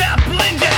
Dublin.